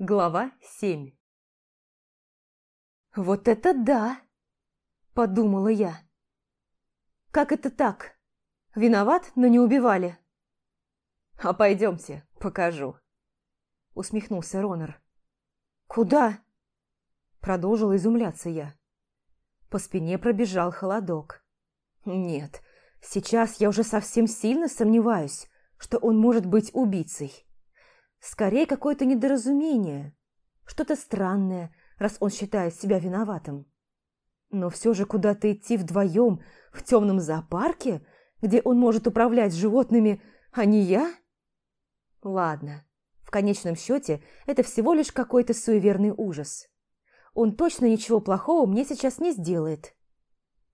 Глава 7 «Вот это да!» – подумала я. «Как это так? Виноват, но не убивали?» «А пойдемте, покажу», – усмехнулся Ронер. «Куда?» – Продолжил изумляться я. По спине пробежал холодок. «Нет, сейчас я уже совсем сильно сомневаюсь, что он может быть убийцей». Скорее какое-то недоразумение, что-то странное, раз он считает себя виноватым. Но все же куда-то идти вдвоем в темном зоопарке, где он может управлять животными, а не я? Ладно, в конечном счете это всего лишь какой-то суеверный ужас. Он точно ничего плохого мне сейчас не сделает.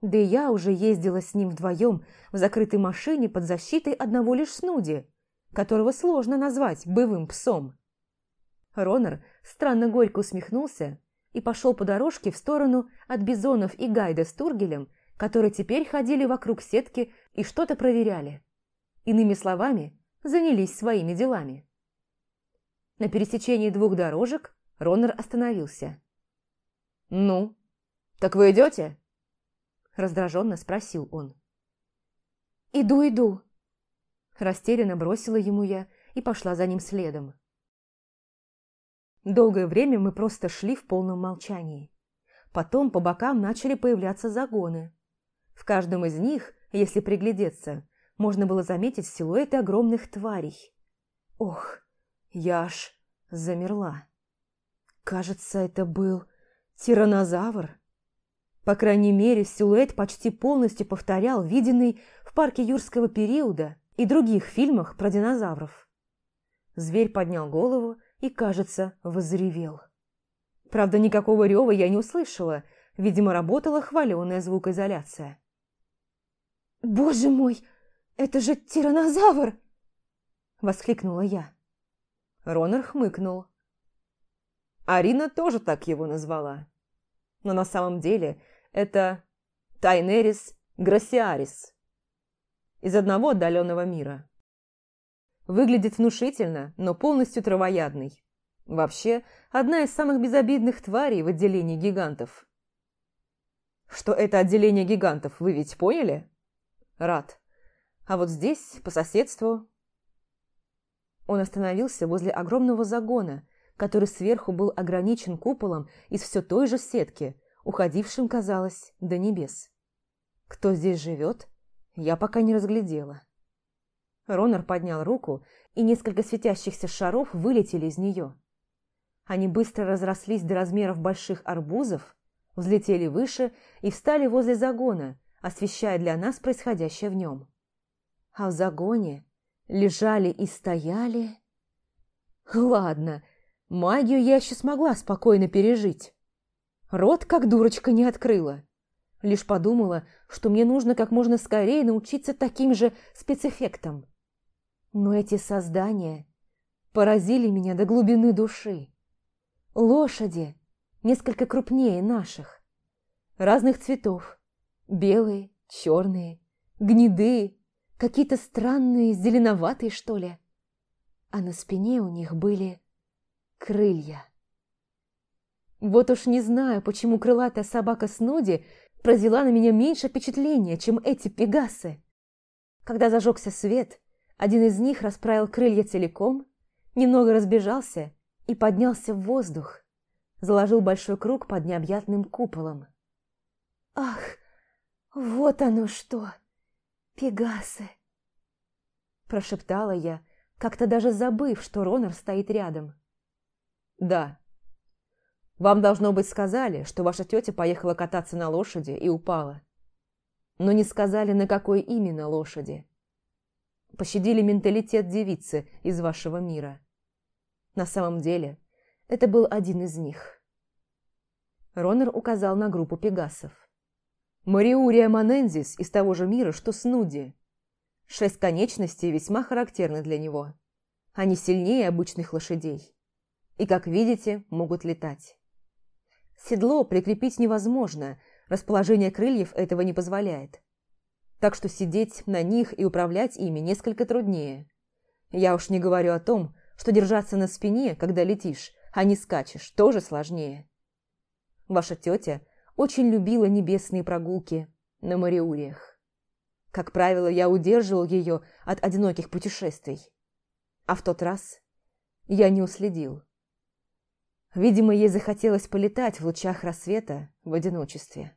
Да я уже ездила с ним вдвоем в закрытой машине под защитой одного лишь снуди которого сложно назвать боевым псом. Ронор странно горько усмехнулся и пошел по дорожке в сторону от Бизонов и Гайда с Тургелем, которые теперь ходили вокруг сетки и что-то проверяли. Иными словами, занялись своими делами. На пересечении двух дорожек Ронор остановился. «Ну, так вы идете?» Раздраженно спросил он. «Иду, иду», Растерянно бросила ему я и пошла за ним следом. Долгое время мы просто шли в полном молчании. Потом по бокам начали появляться загоны. В каждом из них, если приглядеться, можно было заметить силуэты огромных тварей. Ох, я аж замерла. Кажется, это был тиранозавр. По крайней мере, силуэт почти полностью повторял виденный в парке юрского периода и других фильмах про динозавров. Зверь поднял голову и, кажется, возревел. Правда, никакого рева я не услышала. Видимо, работала хваленая звукоизоляция. «Боже мой, это же тиранозавр!» – воскликнула я. Ронар хмыкнул. Арина тоже так его назвала. Но на самом деле это Тайнерис грасиарис из одного отдаленного мира. Выглядит внушительно, но полностью травоядный. Вообще, одна из самых безобидных тварей в отделении гигантов. Что это отделение гигантов, вы ведь поняли? Рад. А вот здесь, по соседству... Он остановился возле огромного загона, который сверху был ограничен куполом из все той же сетки, уходившим, казалось, до небес. Кто здесь живет, я пока не разглядела. Ронар поднял руку, и несколько светящихся шаров вылетели из нее. Они быстро разрослись до размеров больших арбузов, взлетели выше и встали возле загона, освещая для нас происходящее в нем. А в загоне лежали и стояли... Ладно, магию я еще смогла спокойно пережить. Рот как дурочка не открыла. Лишь подумала, что мне нужно как можно скорее научиться таким же спецэффектам. Но эти создания поразили меня до глубины души. Лошади, несколько крупнее наших, разных цветов, белые, черные, гнедые, какие-то странные, зеленоватые, что ли. А на спине у них были крылья. Вот уж не знаю, почему крылатая собака Снуди – произвела на меня меньше впечатления, чем эти пегасы. Когда зажегся свет, один из них расправил крылья целиком, немного разбежался и поднялся в воздух, заложил большой круг под необъятным куполом. «Ах, вот оно что! Пегасы!» Прошептала я, как-то даже забыв, что Ронор стоит рядом. «Да, вам, должно быть, сказали, что ваша тетя поехала кататься на лошади и упала. Но не сказали, на какой именно лошади. Пощадили менталитет девицы из вашего мира. На самом деле, это был один из них. Ронер указал на группу пегасов. Мариурия Манензис из того же мира, что Снуди. Шесть конечностей весьма характерны для него. Они сильнее обычных лошадей. И, как видите, могут летать. Седло прикрепить невозможно, расположение крыльев этого не позволяет. Так что сидеть на них и управлять ими несколько труднее. Я уж не говорю о том, что держаться на спине, когда летишь, а не скачешь, тоже сложнее. Ваша тетя очень любила небесные прогулки на Мариуриях. Как правило, я удерживал ее от одиноких путешествий. А в тот раз я не уследил. Видимо, ей захотелось полетать в лучах рассвета в одиночестве.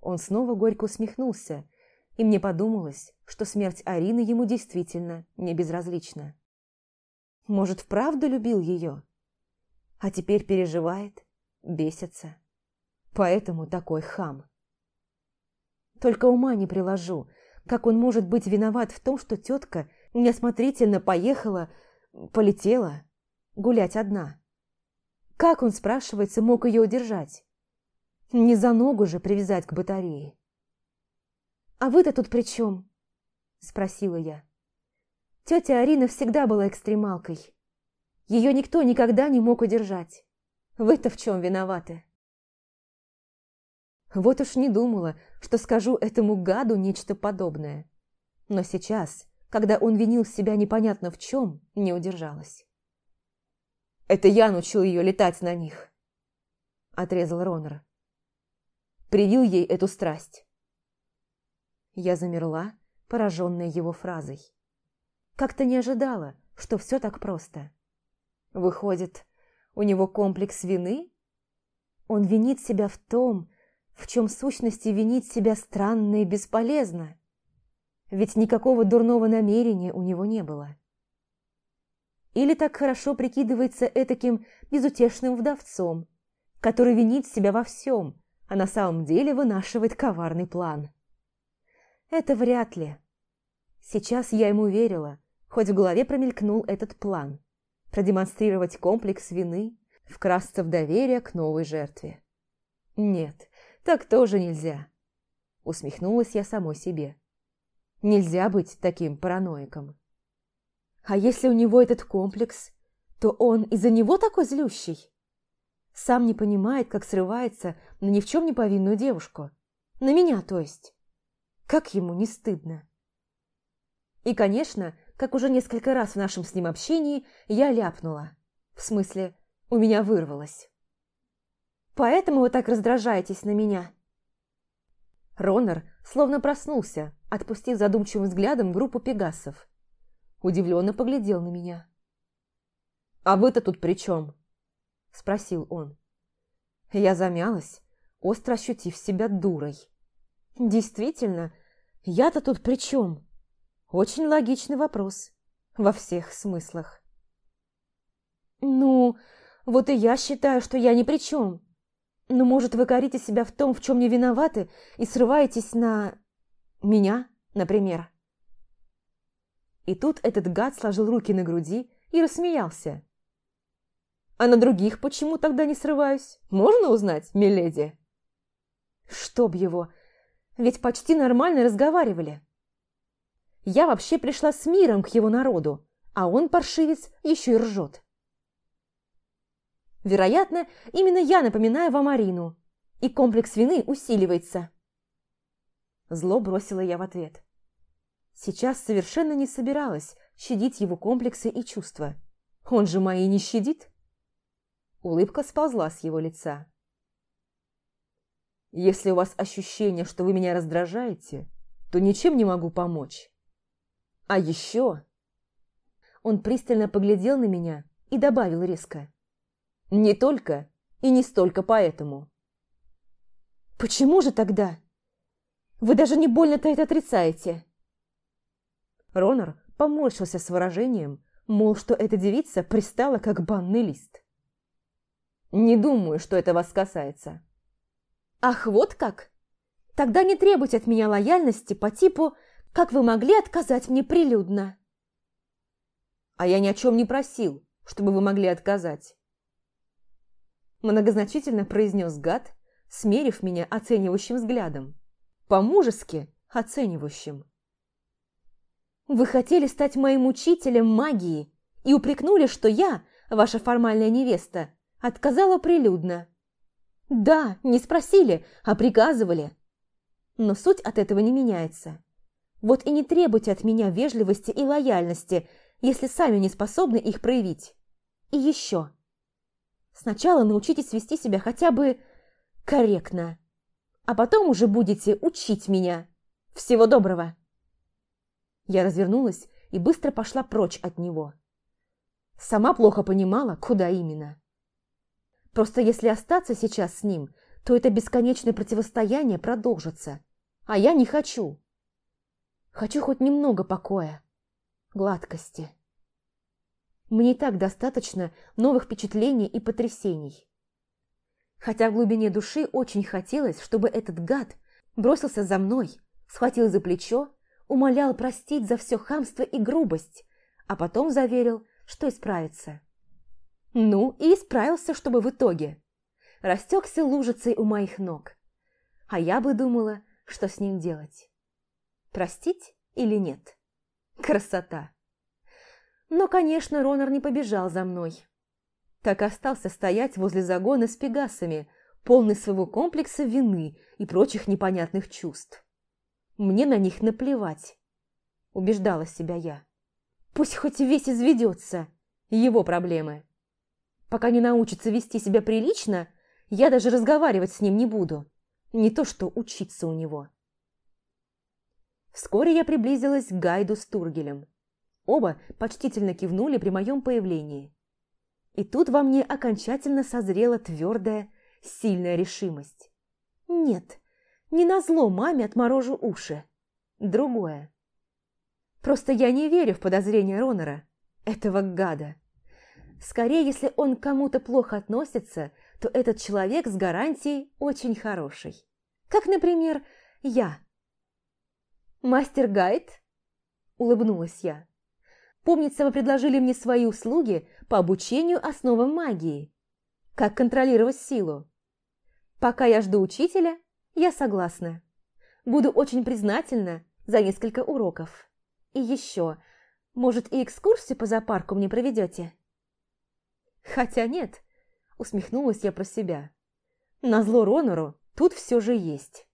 Он снова горько усмехнулся, и мне подумалось, что смерть Арины ему действительно не безразлична. Может, вправду любил ее? А теперь переживает, бесится. Поэтому такой хам. Только ума не приложу, как он может быть виноват в том, что тетка неосмотрительно поехала, полетела гулять одна. Как он, спрашивается, мог ее удержать? Не за ногу же привязать к батарее. «А вы-то тут при чем?» – спросила я. Тетя Арина всегда была экстремалкой. Ее никто никогда не мог удержать. Вы-то в чем виноваты? Вот уж не думала, что скажу этому гаду нечто подобное. Но сейчас, когда он винил себя непонятно в чем, не удержалась. Это я научил ее летать на них», – отрезал Ронер. «Привил ей эту страсть». Я замерла, пораженная его фразой. Как-то не ожидала, что все так просто. Выходит, у него комплекс вины? Он винит себя в том, в чем сущности винить себя странно и бесполезно. Ведь никакого дурного намерения у него не было. Или так хорошо прикидывается этаким безутешным вдовцом, который винит себя во всем, а на самом деле вынашивает коварный план. Это вряд ли. Сейчас я ему верила, хоть в голове промелькнул этот план. Продемонстрировать комплекс вины, вкрасться в доверие к новой жертве. Нет, так тоже нельзя. Усмехнулась я самой себе. Нельзя быть таким параноиком. А если у него этот комплекс, то он из-за него такой злющий. Сам не понимает, как срывается на ни в чем не повинную девушку. На меня, то есть. Как ему не стыдно. И, конечно, как уже несколько раз в нашем с ним общении, я ляпнула. В смысле, у меня вырвалось. Поэтому вы так раздражаетесь на меня. Ронор словно проснулся, отпустив задумчивым взглядом группу пегасов – удивленно поглядел на меня. «А вы-то тут при чем?» – спросил он. Я замялась, остро ощутив себя дурой. «Действительно, я-то тут при чем?» Очень логичный вопрос. Во всех смыслах. «Ну, вот и я считаю, что я ни при чем. Но, ну, может, вы корите себя в том, в чем не виноваты, и срываетесь на... меня, например?» И тут этот гад сложил руки на груди и рассмеялся. «А на других почему тогда не срываюсь? Можно узнать, миледи?» «Чтоб его! Ведь почти нормально разговаривали!» «Я вообще пришла с миром к его народу, а он, паршивец, еще и ржет!» «Вероятно, именно я напоминаю вам Арину, и комплекс вины усиливается!» Зло бросила я в ответ. Сейчас совершенно не собиралась щадить его комплексы и чувства. Он же мои не щадит. Улыбка сползла с его лица. «Если у вас ощущение, что вы меня раздражаете, то ничем не могу помочь. А еще...» Он пристально поглядел на меня и добавил резко. «Не только и не столько поэтому». «Почему же тогда? Вы даже не больно-то это отрицаете!» Ронор поморщился с выражением, мол, что эта девица пристала как банный лист. «Не думаю, что это вас касается». «Ах, вот как? Тогда не требуйте от меня лояльности по типу «Как вы могли отказать мне прилюдно?» «А я ни о чем не просил, чтобы вы могли отказать». Многозначительно произнес гад, смерив меня оценивающим взглядом. По-мужески оценивающим. Вы хотели стать моим учителем магии и упрекнули, что я, ваша формальная невеста, отказала прилюдно. Да, не спросили, а приказывали. Но суть от этого не меняется. Вот и не требуйте от меня вежливости и лояльности, если сами не способны их проявить. И еще. Сначала научитесь вести себя хотя бы корректно, а потом уже будете учить меня. Всего доброго! Я развернулась и быстро пошла прочь от него. Сама плохо понимала, куда именно. Просто если остаться сейчас с ним, то это бесконечное противостояние продолжится. А я не хочу. Хочу хоть немного покоя, гладкости. Мне так достаточно новых впечатлений и потрясений. Хотя в глубине души очень хотелось, чтобы этот гад бросился за мной, схватил за плечо умолял простить за все хамство и грубость, а потом заверил, что исправится. Ну, и исправился, чтобы в итоге. Растекся лужицей у моих ног. А я бы думала, что с ним делать. Простить или нет? Красота. Но, конечно, Ронар не побежал за мной. Так остался стоять возле загона с пегасами, полный своего комплекса вины и прочих непонятных чувств. Мне на них наплевать, убеждала себя я. Пусть хоть весь изведется, его проблемы. Пока не научится вести себя прилично, я даже разговаривать с ним не буду. Не то что учиться у него. Вскоре я приблизилась к Гайду с Тургелем. Оба почтительно кивнули при моем появлении. И тут во мне окончательно созрела твердая, сильная решимость. Нет, не назло маме отморожу уши. Другое. Просто я не верю в подозрения Ронора, этого гада. Скорее, если он к кому-то плохо относится, то этот человек с гарантией очень хороший. Как, например, я. «Мастер Гайд?» – улыбнулась я. «Помнится, вы предложили мне свои услуги по обучению основам магии. Как контролировать силу. Пока я жду учителя, я согласна. Буду очень признательна за несколько уроков. И еще, может, и экскурсию по зоопарку мне проведете? Хотя нет, усмехнулась я про себя. Назло Ронору тут все же есть.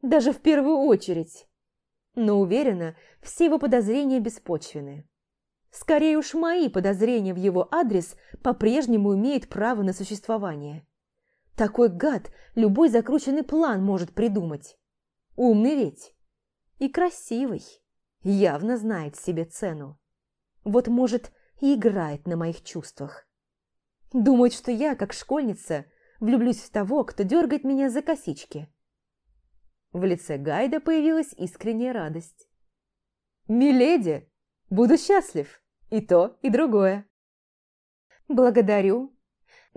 Даже в первую очередь. Но уверена, все его подозрения беспочвены. Скорее уж мои подозрения в его адрес по-прежнему имеют право на существование. Такой гад любой закрученный план может придумать. Умный ведь. И красивый. Явно знает себе цену. Вот, может, и играет на моих чувствах. Думает, что я, как школьница, влюблюсь в того, кто дергает меня за косички. В лице Гайда появилась искренняя радость. «Миледи, буду счастлив! И то, и другое!» «Благодарю,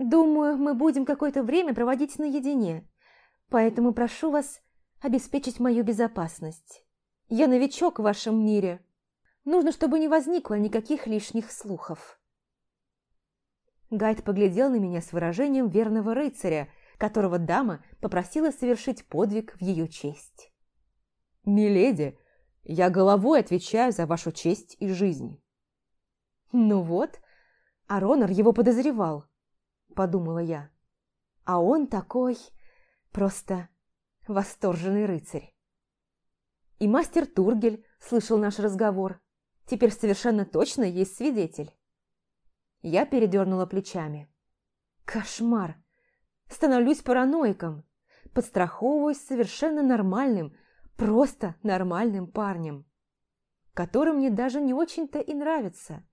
Думаю, мы будем какое-то время проводить наедине, поэтому прошу вас обеспечить мою безопасность. Я новичок в вашем мире. Нужно, чтобы не возникло никаких лишних слухов». Гайд поглядел на меня с выражением верного рыцаря, которого дама попросила совершить подвиг в ее честь. «Миледи, я головой отвечаю за вашу честь и жизнь». «Ну вот, а Ронар его подозревал. – подумала я. А он такой... просто восторженный рыцарь. И мастер Тургель слышал наш разговор. Теперь совершенно точно есть свидетель. Я передернула плечами. Кошмар! Становлюсь параноиком. Подстраховываюсь совершенно нормальным, просто нормальным парнем, который мне даже не очень-то и нравится.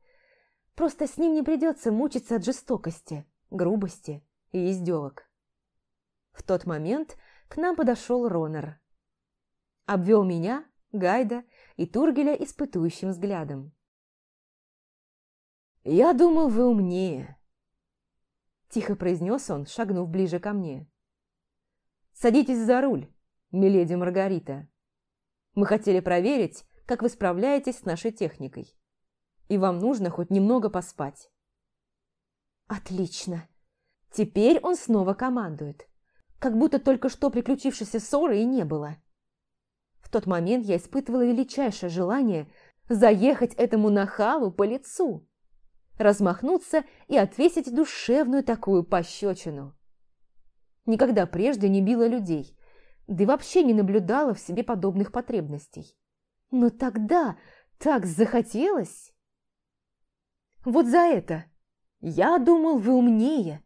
Просто с ним не придется мучиться от жестокости грубости и издевок. В тот момент к нам подошел Ронер. Обвел меня, Гайда и Тургеля испытующим взглядом. «Я думал, вы умнее», – тихо произнес он, шагнув ближе ко мне. «Садитесь за руль, миледи Маргарита. Мы хотели проверить, как вы справляетесь с нашей техникой. И вам нужно хоть немного поспать». Отлично. Теперь он снова командует. Как будто только что приключившейся ссоры и не было. В тот момент я испытывала величайшее желание заехать этому нахалу по лицу, размахнуться и отвесить душевную такую пощечину. Никогда прежде не била людей, да и вообще не наблюдала в себе подобных потребностей. Но тогда так захотелось. Вот за это я думал, вы умнее.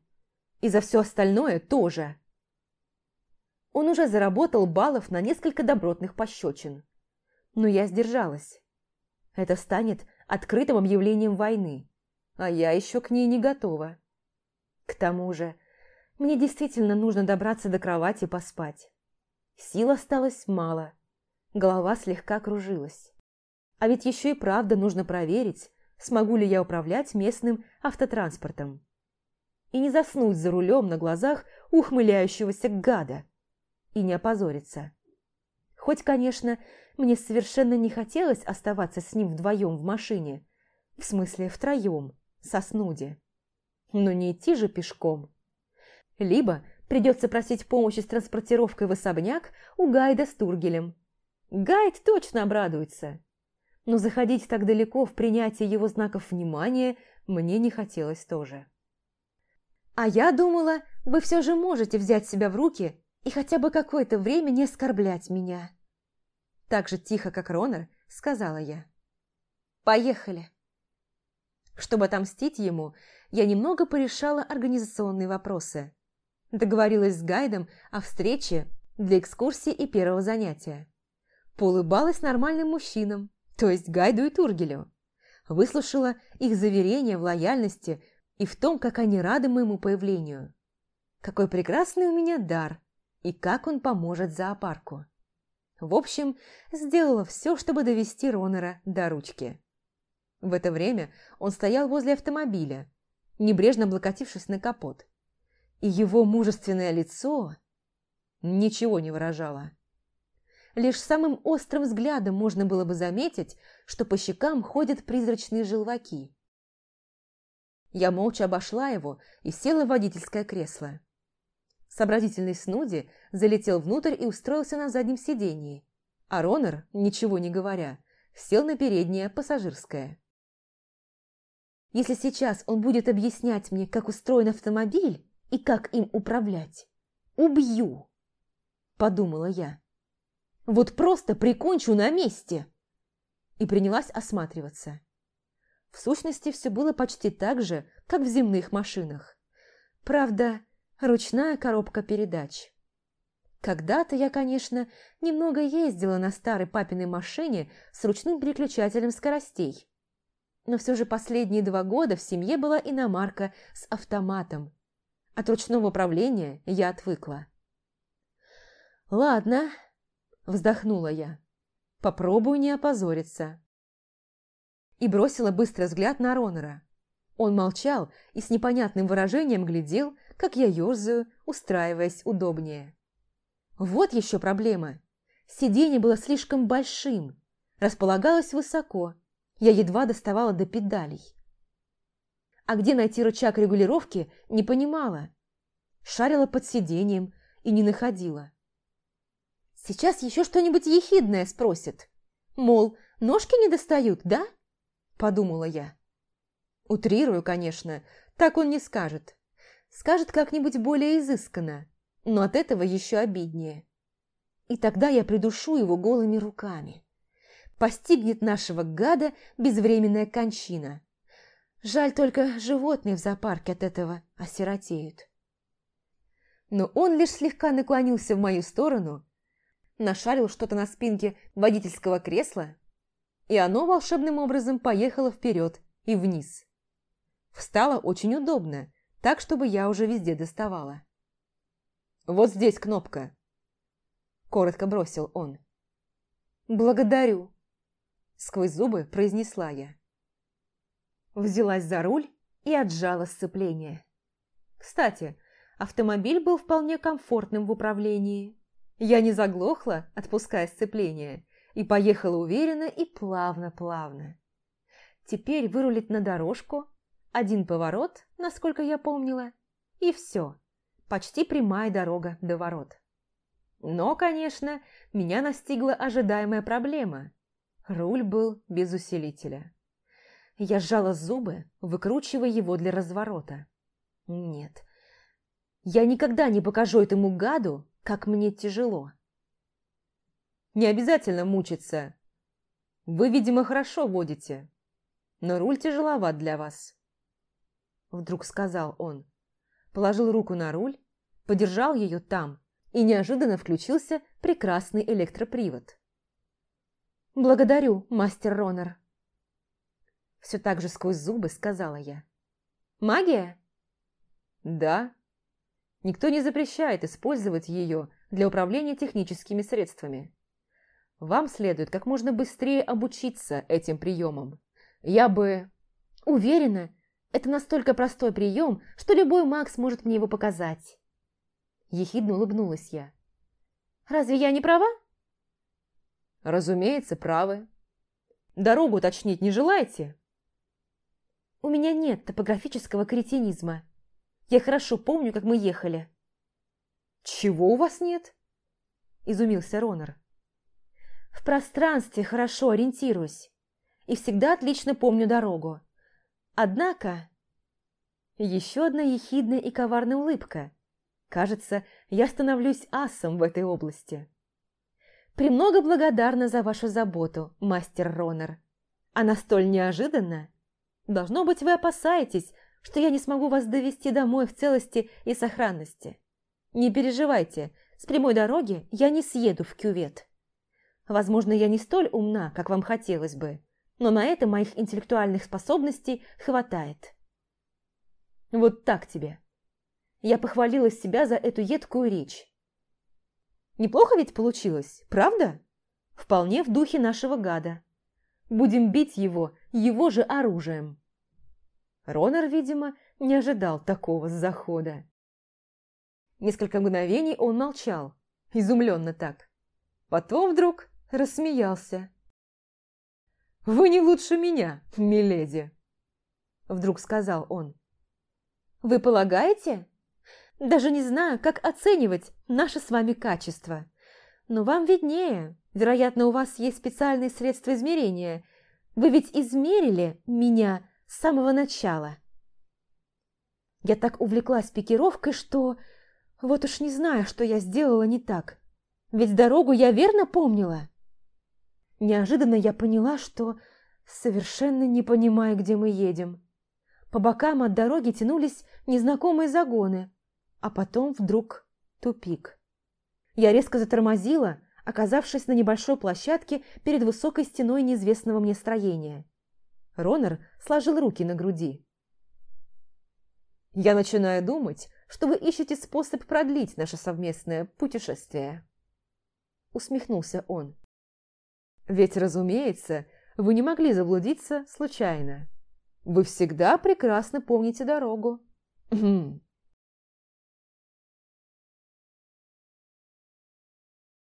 И за все остальное тоже. Он уже заработал баллов на несколько добротных пощечин. Но я сдержалась. Это станет открытым объявлением войны. А я еще к ней не готова. К тому же, мне действительно нужно добраться до кровати и поспать. Сил осталось мало. Голова слегка кружилась. А ведь еще и правда нужно проверить, смогу ли я управлять местным автотранспортом. И не заснуть за рулем на глазах ухмыляющегося гада. И не опозориться. Хоть, конечно, мне совершенно не хотелось оставаться с ним вдвоем в машине. В смысле, втроем, со снуди. Но не идти же пешком. Либо придется просить помощи с транспортировкой в особняк у Гайда с Тургелем. Гайд точно обрадуется но заходить так далеко в принятие его знаков внимания мне не хотелось тоже. «А я думала, вы все же можете взять себя в руки и хотя бы какое-то время не оскорблять меня». Так же тихо, как Ронар, сказала я. «Поехали». Чтобы отомстить ему, я немного порешала организационные вопросы. Договорилась с гайдом о встрече для экскурсии и первого занятия. Поулыбалась нормальным мужчинам, то есть Гайду и Тургелю. Выслушала их заверения в лояльности и в том, как они рады моему появлению. Какой прекрасный у меня дар и как он поможет зоопарку. В общем, сделала все, чтобы довести Ронера до ручки. В это время он стоял возле автомобиля, небрежно облокотившись на капот. И его мужественное лицо ничего не выражало. Лишь самым острым взглядом можно было бы заметить, что по щекам ходят призрачные желваки. Я молча обошла его и села в водительское кресло. Сообразительный Снуди залетел внутрь и устроился на заднем сидении, а Ронер, ничего не говоря, сел на переднее пассажирское. Если сейчас он будет объяснять мне, как устроен автомобиль и как им управлять, убью, подумала я. Вот просто прикончу на месте!» И принялась осматриваться. В сущности, все было почти так же, как в земных машинах. Правда, ручная коробка передач. Когда-то я, конечно, немного ездила на старой папиной машине с ручным переключателем скоростей. Но все же последние два года в семье была иномарка с автоматом. От ручного управления я отвыкла. «Ладно, Вздохнула я. Попробую не опозориться. И бросила быстрый взгляд на Ронора. Он молчал и с непонятным выражением глядел, как я ерзаю, устраиваясь удобнее. Вот еще проблема. Сиденье было слишком большим, располагалось высоко, я едва доставала до педалей. А где найти рычаг регулировки, не понимала. Шарила под сиденьем и не находила. Сейчас еще что-нибудь ехидное спросит. Мол, ножки не достают, да? Подумала я. Утрирую, конечно, так он не скажет. Скажет как-нибудь более изысканно, но от этого еще обиднее. И тогда я придушу его голыми руками. Постигнет нашего гада безвременная кончина. Жаль только, животные в зоопарке от этого осиротеют. Но он лишь слегка наклонился в мою сторону – нашарил что-то на спинке водительского кресла, и оно волшебным образом поехало вперед и вниз. Встало очень удобно, так, чтобы я уже везде доставала. «Вот здесь кнопка», – коротко бросил он. «Благодарю», – сквозь зубы произнесла я. Взялась за руль и отжала сцепление. Кстати, автомобиль был вполне комфортным в управлении. Я не заглохла, отпуская сцепление, и поехала уверенно и плавно-плавно. Теперь вырулить на дорожку, один поворот, насколько я помнила, и все. Почти прямая дорога до ворот. Но, конечно, меня настигла ожидаемая проблема. Руль был без усилителя. Я сжала зубы, выкручивая его для разворота. Нет, я никогда не покажу этому гаду, как мне тяжело. Не обязательно мучиться. Вы, видимо, хорошо водите, но руль тяжеловат для вас. Вдруг сказал он. Положил руку на руль, подержал ее там и неожиданно включился прекрасный электропривод. «Благодарю, мастер Ронер!» Все так же сквозь зубы сказала я. «Магия?» «Да», Никто не запрещает использовать ее для управления техническими средствами. Вам следует как можно быстрее обучиться этим приемам. Я бы... Уверена, это настолько простой прием, что любой Макс может мне его показать. Ехидно улыбнулась я. Разве я не права? Разумеется, правы. Дорогу уточнить не желаете? У меня нет топографического кретинизма. Я хорошо помню, как мы ехали». «Чего у вас нет?» – изумился Ронар. «В пространстве хорошо ориентируюсь и всегда отлично помню дорогу. Однако...» Еще одна ехидная и коварная улыбка. Кажется, я становлюсь асом в этой области. «Премного благодарна за вашу заботу, мастер Ронар. Она столь неожиданна. Должно быть, вы опасаетесь, что я не смогу вас довести домой в целости и сохранности. Не переживайте, с прямой дороги я не съеду в кювет. Возможно, я не столь умна, как вам хотелось бы, но на это моих интеллектуальных способностей хватает. Вот так тебе. Я похвалила себя за эту едкую речь. Неплохо ведь получилось, правда? Вполне в духе нашего гада. Будем бить его его же оружием. Ронор, видимо, не ожидал такого захода. Несколько мгновений он молчал, изумленно так. Потом вдруг рассмеялся. «Вы не лучше меня, миледи!» Вдруг сказал он. «Вы полагаете? Даже не знаю, как оценивать наше с вами качество. Но вам виднее. Вероятно, у вас есть специальные средства измерения. Вы ведь измерили меня, с самого начала. Я так увлеклась пикировкой, что... Вот уж не знаю, что я сделала не так. Ведь дорогу я верно помнила. Неожиданно я поняла, что совершенно не понимаю, где мы едем. По бокам от дороги тянулись незнакомые загоны, а потом вдруг тупик. Я резко затормозила, оказавшись на небольшой площадке перед высокой стеной неизвестного мне строения. Ронер сложил руки на груди. «Я начинаю думать, что вы ищете способ продлить наше совместное путешествие», – усмехнулся он. «Ведь, разумеется, вы не могли заблудиться случайно. Вы всегда прекрасно помните дорогу. «Хм,